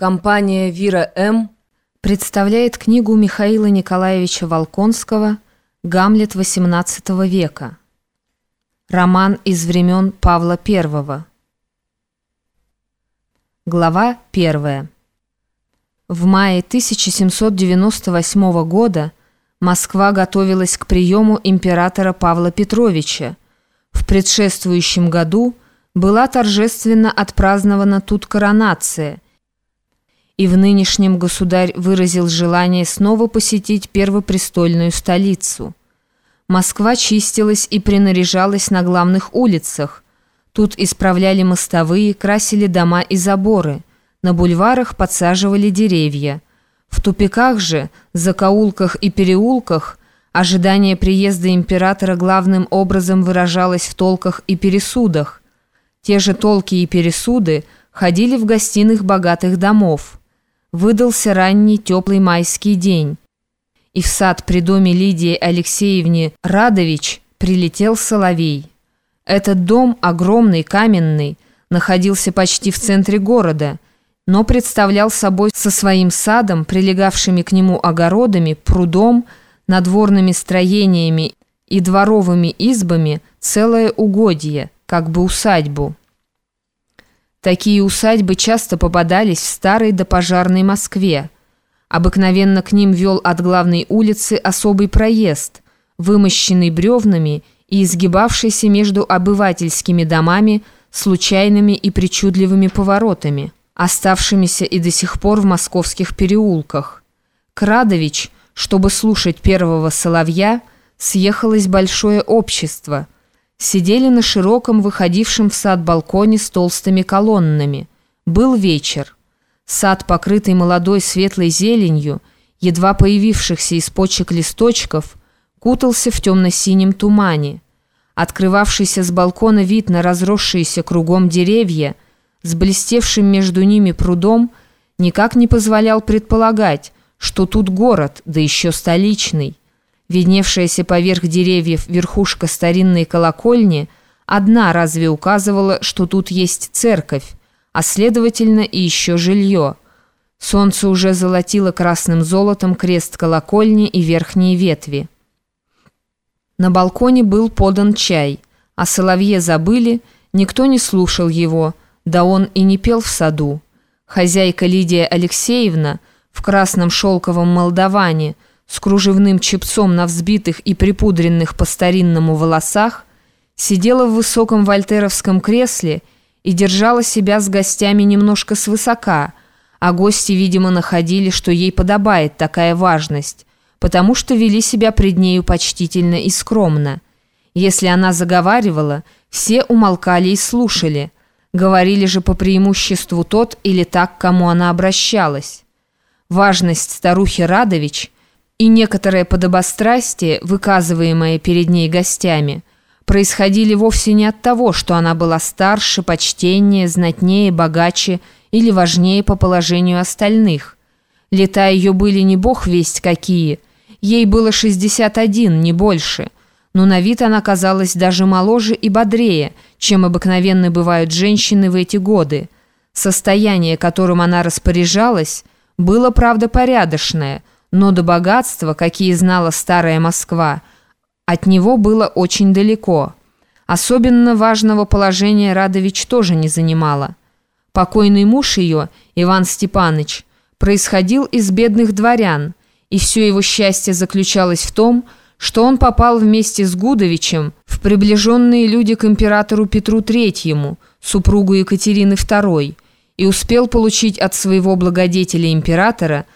Компания «Вира М.» представляет книгу Михаила Николаевича Волконского «Гамлет XVIII века». Роман из времен Павла I. Глава 1. В мае 1798 года Москва готовилась к приему императора Павла Петровича. В предшествующем году была торжественно отпразднована тут коронация – и в нынешнем государь выразил желание снова посетить первопрестольную столицу. Москва чистилась и принаряжалась на главных улицах. Тут исправляли мостовые, красили дома и заборы. На бульварах подсаживали деревья. В тупиках же, закоулках и переулках ожидание приезда императора главным образом выражалось в толках и пересудах. Те же толки и пересуды ходили в гостиных богатых домов. Выдался ранний теплый майский день, и в сад при доме Лидии Алексеевне Радович прилетел соловей. Этот дом, огромный, каменный, находился почти в центре города, но представлял собой со своим садом, прилегавшими к нему огородами, прудом, надворными строениями и дворовыми избами целое угодье, как бы усадьбу. Такие усадьбы часто попадались в старой допожарной Москве. Обыкновенно к ним вел от главной улицы особый проезд, вымощенный бревнами и изгибавшийся между обывательскими домами случайными и причудливыми поворотами, оставшимися и до сих пор в московских переулках. Крадович, чтобы слушать первого соловья, съехалось большое общество – Сидели на широком, выходившем в сад балконе с толстыми колоннами. Был вечер. Сад, покрытый молодой светлой зеленью, едва появившихся из почек листочков, кутался в темно-синем тумане. Открывавшийся с балкона вид на разросшиеся кругом деревья, с блестевшим между ними прудом, никак не позволял предполагать, что тут город, да еще столичный. Видневшаяся поверх деревьев верхушка старинной колокольни одна разве указывала, что тут есть церковь, а следовательно и еще жилье. Солнце уже золотило красным золотом крест колокольни и верхние ветви. На балконе был подан чай, а соловье забыли, никто не слушал его, да он и не пел в саду. Хозяйка Лидия Алексеевна в красном шелковом молдаване – с кружевным чепцом на взбитых и припудренных по-старинному волосах, сидела в высоком вольтеровском кресле и держала себя с гостями немножко свысока, а гости, видимо, находили, что ей подобает такая важность, потому что вели себя пред нею почтительно и скромно. Если она заговаривала, все умолкали и слушали, говорили же по преимуществу тот или так, к кому она обращалась. Важность старухи Радович – и некоторое подобострастие, выказываемое перед ней гостями, происходили вовсе не от того, что она была старше, почтеннее, знатнее, богаче или важнее по положению остальных. Лета ее были не бог весть какие, ей было 61, не больше, но на вид она казалась даже моложе и бодрее, чем обыкновенно бывают женщины в эти годы. Состояние, которым она распоряжалась, было, правда, порядочное – но до богатства, какие знала старая Москва, от него было очень далеко. Особенно важного положения Радович тоже не занимала. Покойный муж ее, Иван Степаныч, происходил из бедных дворян, и все его счастье заключалось в том, что он попал вместе с Гудовичем в приближенные люди к императору Петру Третьему, супругу Екатерины II, и успел получить от своего благодетеля императора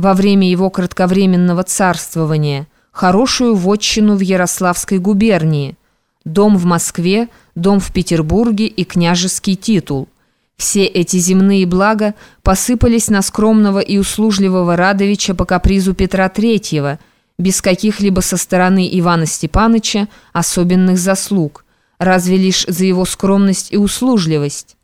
во время его кратковременного царствования хорошую вотчину в Ярославской губернии, дом в Москве, дом в Петербурге и княжеский титул. Все эти земные блага посыпались на скромного и услужливого Радовича по капризу Петра III, без каких-либо со стороны Ивана Степановича особенных заслуг, разве лишь за его скромность и услужливость.